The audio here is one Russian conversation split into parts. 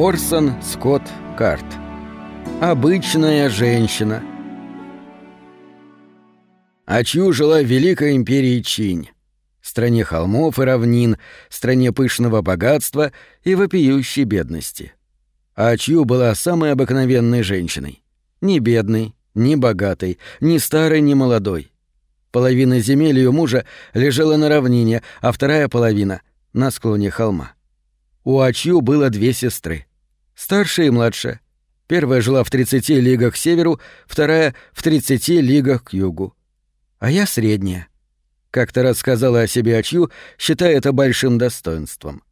Орсон Скотт Карт. Обычная женщина. Ачу жила в Великой империи Чинь, стране холмов и равнин, стране пышного богатства и вопиющей бедности. Ачу была самой обыкновенной женщиной. Ни бедной, ни богатой, ни старой, ни молодой. Половина земель ее мужа лежала на равнине, а вторая половина — на склоне холма. У Ачью было две сестры. Старшая и младшая. Первая жила в 30 лигах к северу, вторая — в 30 лигах к югу. А я средняя. Как-то рассказала о себе Ачью, считая это большим достоинством.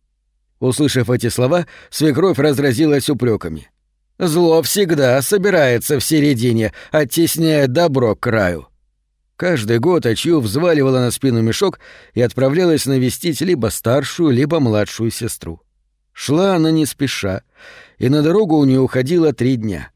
Услышав эти слова, свекровь разразилась упреками. «Зло всегда собирается в середине, оттесняя добро к краю». Каждый год Ачью взваливала на спину мешок и отправлялась навестить либо старшую, либо младшую сестру. Шла она не спеша, и на дорогу у нее уходило три дня.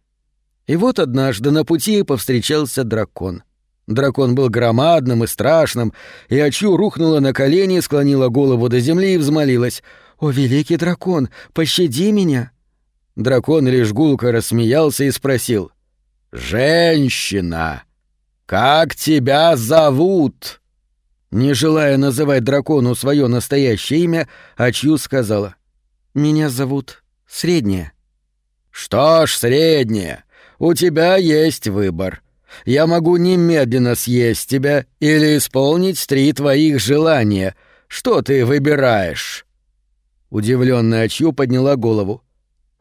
И вот однажды на пути повстречался дракон. Дракон был громадным и страшным, и Ачу рухнула на колени, склонила голову до земли и взмолилась. «О, великий дракон, пощади меня!» Дракон лишь гулко рассмеялся и спросил. «Женщина, как тебя зовут?» Не желая называть дракону свое настоящее имя, Ачью сказала. Меня зовут Средняя. Что ж, Средняя, у тебя есть выбор. Я могу немедленно съесть тебя или исполнить три твоих желания. Что ты выбираешь? Удивленная Ачью подняла голову.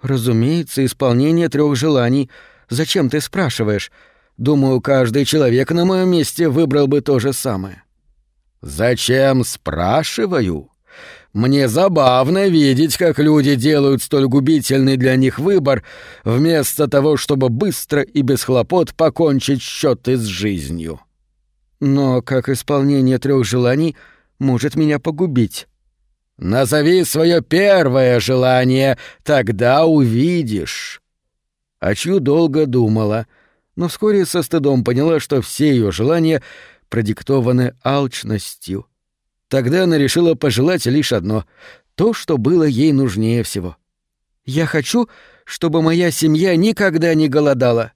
Разумеется, исполнение трех желаний. Зачем ты спрашиваешь? Думаю, каждый человек на моем месте выбрал бы то же самое. Зачем спрашиваю? Мне забавно видеть, как люди делают столь губительный для них выбор, вместо того, чтобы быстро и без хлопот покончить счеты с жизнью. Но как исполнение трех желаний может меня погубить? Назови свое первое желание, тогда увидишь. Ачу долго думала, но вскоре со стыдом поняла, что все ее желания продиктованы алчностью. Тогда она решила пожелать лишь одно — то, что было ей нужнее всего. «Я хочу, чтобы моя семья никогда не голодала».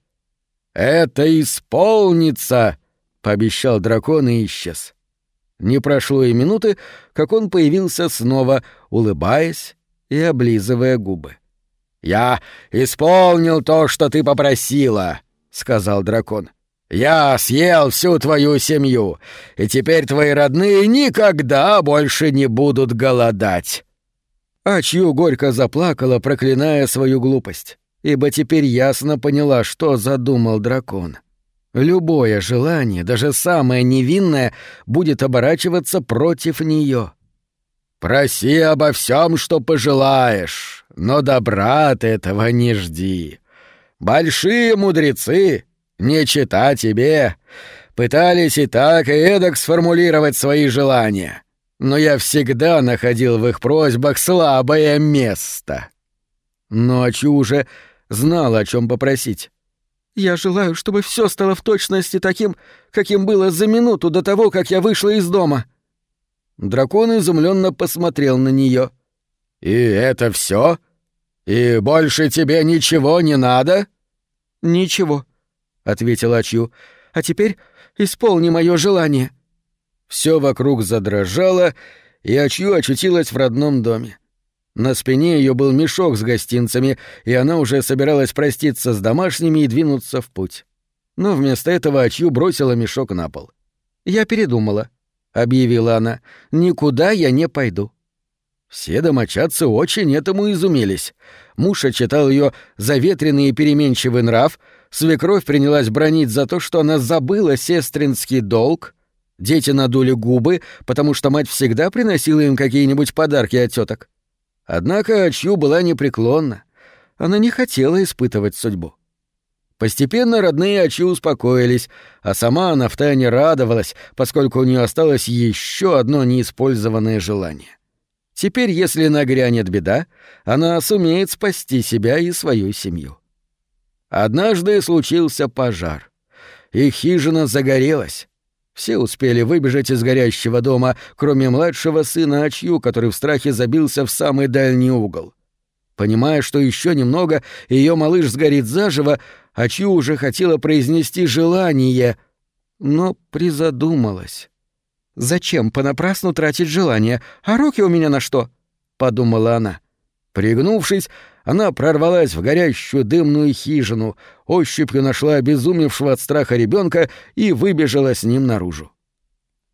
«Это исполнится!» — пообещал дракон и исчез. Не прошло и минуты, как он появился снова, улыбаясь и облизывая губы. «Я исполнил то, что ты попросила», — сказал дракон. Я съел всю твою семью, и теперь твои родные никогда больше не будут голодать». А чью горько заплакала, проклиная свою глупость, ибо теперь ясно поняла, что задумал дракон. Любое желание, даже самое невинное, будет оборачиваться против нее. «Проси обо всем, что пожелаешь, но добра от этого не жди. Большие мудрецы не чита тебе. Пытались и так, и эдак сформулировать свои желания. Но я всегда находил в их просьбах слабое место. Ночью уже знал, о чем попросить. «Я желаю, чтобы все стало в точности таким, каким было за минуту до того, как я вышла из дома». Дракон изумленно посмотрел на нее. «И это все? И больше тебе ничего не надо?» «Ничего», — ответила Ачью. «А теперь исполни мое желание». Все вокруг задрожало, и Ачью очутилась в родном доме. На спине ее был мешок с гостинцами, и она уже собиралась проститься с домашними и двинуться в путь. Но вместо этого Ачью бросила мешок на пол. «Я передумала», — объявила она. «Никуда я не пойду». Все домочадцы очень этому изумились. Муж отчитал ее заветренный и переменчивый нрав — Свекровь принялась бронить за то, что она забыла сестринский долг. Дети надули губы, потому что мать всегда приносила им какие-нибудь подарки от теток. Однако Ачью была непреклонна. Она не хотела испытывать судьбу. Постепенно родные Ачу успокоились, а сама она втайне радовалась, поскольку у нее осталось еще одно неиспользованное желание. Теперь, если нагрянет беда, она сумеет спасти себя и свою семью. Однажды случился пожар. Их хижина загорелась. Все успели выбежать из горящего дома, кроме младшего сына Ачью, который в страхе забился в самый дальний угол. Понимая, что еще немного, ее малыш сгорит заживо, а Чью уже хотела произнести желание, но призадумалась. «Зачем понапрасну тратить желание? А руки у меня на что?» — подумала она. Пригнувшись, она прорвалась в горящую дымную хижину, ощупью нашла обезумевшего от страха ребенка и выбежала с ним наружу.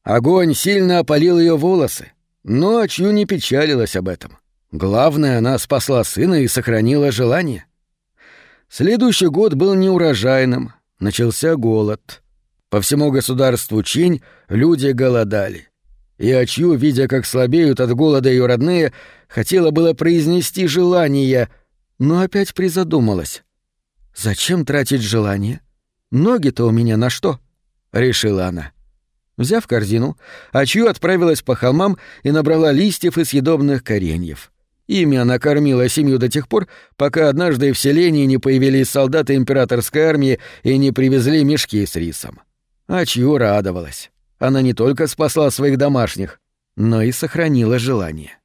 Огонь сильно опалил ее волосы, но Чью не печалилась об этом. Главное, она спасла сына и сохранила желание. Следующий год был неурожайным, начался голод. По всему государству Чинь люди голодали. И Ачью, видя, как слабеют от голода ее родные, хотела было произнести желание, но опять призадумалась. «Зачем тратить желание? Ноги-то у меня на что?» — решила она. Взяв корзину, Ачью отправилась по холмам и набрала листьев и съедобных кореньев. Ими она кормила семью до тех пор, пока однажды в селении не появились солдаты императорской армии и не привезли мешки с рисом. А чью радовалась. Она не только спасла своих домашних, но и сохранила желание.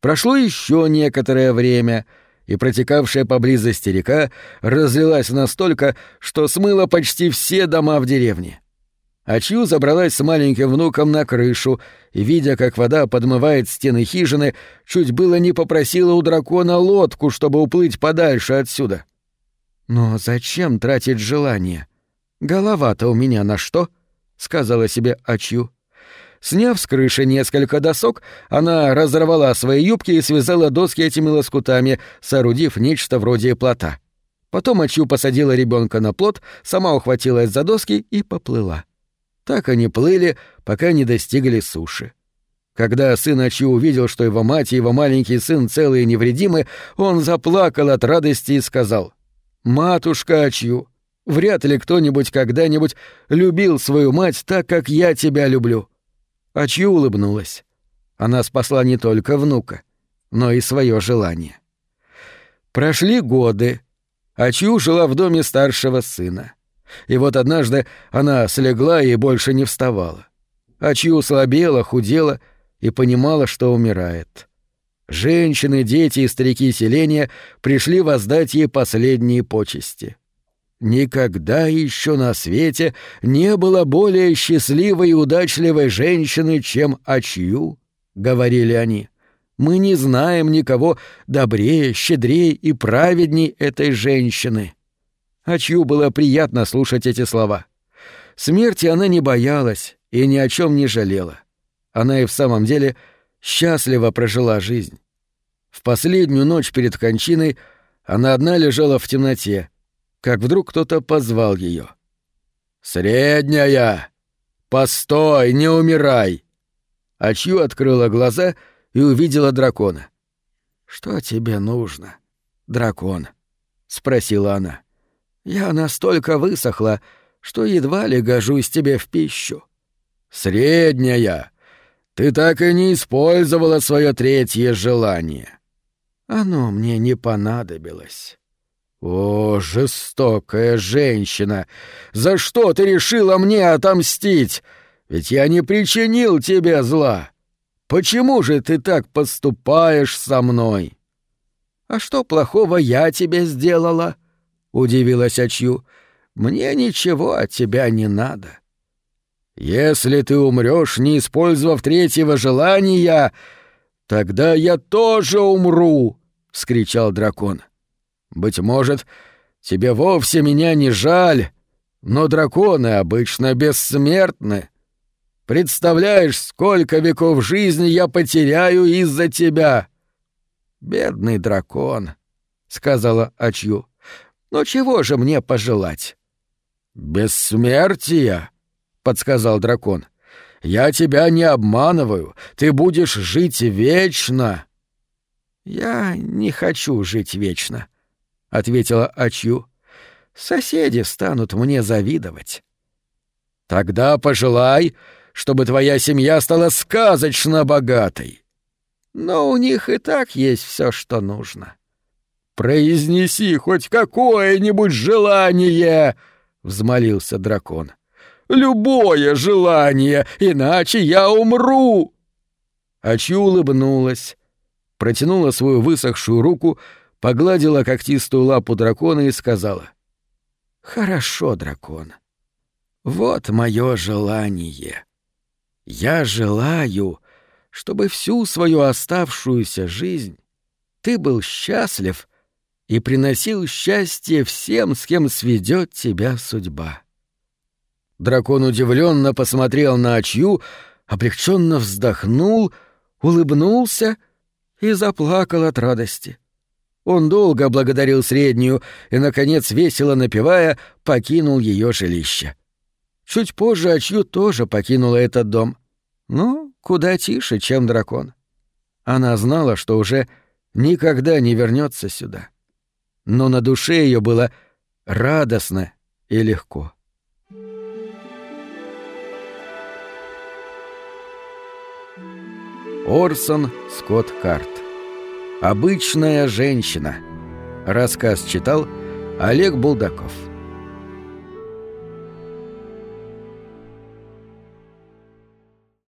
Прошло еще некоторое время, и протекавшая поблизости река разлилась настолько, что смыла почти все дома в деревне. А забралась с маленьким внуком на крышу и, видя, как вода подмывает стены хижины, чуть было не попросила у дракона лодку, чтобы уплыть подальше отсюда. «Но зачем тратить желание? Голова-то у меня на что?» — сказала себе Ачью. Сняв с крыши несколько досок, она разорвала свои юбки и связала доски этими лоскутами, соорудив нечто вроде плота. Потом Ачью посадила ребенка на плот, сама ухватилась за доски и поплыла. Так они плыли, пока не достигли суши. Когда сын Ачи увидел, что его мать и его маленький сын целые и невредимы, он заплакал от радости и сказал, «Матушка Ачью, вряд ли кто-нибудь когда-нибудь любил свою мать так, как я тебя люблю». Ачью улыбнулась. Она спасла не только внука, но и свое желание. Прошли годы. Ачью жила в доме старшего сына. И вот однажды она слегла и больше не вставала. А чью слабела, худела и понимала, что умирает. Женщины, дети и старики селения пришли воздать ей последние почести. Никогда еще на свете не было более счастливой и удачливой женщины, чем Ачью, — говорили они. Мы не знаем никого добрее, щедрее и праведней этой женщины. А чью было приятно слушать эти слова. Смерти она не боялась и ни о чем не жалела. Она и в самом деле счастливо прожила жизнь. В последнюю ночь перед кончиной она одна лежала в темноте, как вдруг кто-то позвал ее. «Средняя! Постой, не умирай!» А открыла глаза и увидела дракона. «Что тебе нужно, дракон?» — спросила она. Я настолько высохла, что едва ли гожусь тебе в пищу. Средняя. Ты так и не использовала свое третье желание. Оно мне не понадобилось. О, жестокая женщина! За что ты решила мне отомстить? Ведь я не причинил тебе зла. Почему же ты так поступаешь со мной? А что плохого я тебе сделала? — удивилась Ачью. Мне ничего от тебя не надо. Если ты умрешь, не использовав третьего желания, тогда я тоже умру, вскричал дракон. Быть может, тебе вовсе меня не жаль, но драконы обычно бессмертны. Представляешь, сколько веков жизни я потеряю из-за тебя. Бедный дракон, сказала Ачью. Но чего же мне пожелать? Бессмертия, подсказал дракон. Я тебя не обманываю, ты будешь жить вечно. Я не хочу жить вечно, ответила Ачью. Соседи станут мне завидовать. Тогда пожелай, чтобы твоя семья стала сказочно богатой. Но у них и так есть все, что нужно. «Произнеси хоть какое-нибудь желание!» — взмолился дракон. «Любое желание, иначе я умру!» Ачи улыбнулась. протянула свою высохшую руку, погладила когтистую лапу дракона и сказала. «Хорошо, дракон. Вот мое желание. Я желаю, чтобы всю свою оставшуюся жизнь ты был счастлив и приносил счастье всем, с кем сведет тебя судьба». Дракон удивленно посмотрел на Ачью, облегченно вздохнул, улыбнулся и заплакал от радости. Он долго благодарил среднюю и, наконец, весело напевая, покинул ее жилище. Чуть позже Ачью тоже покинула этот дом. Ну, куда тише, чем дракон. Она знала, что уже никогда не вернется сюда. Но на душе ее было радостно и легко. Орсон Скотт Карт. Обычная женщина. Рассказ читал Олег Булдаков.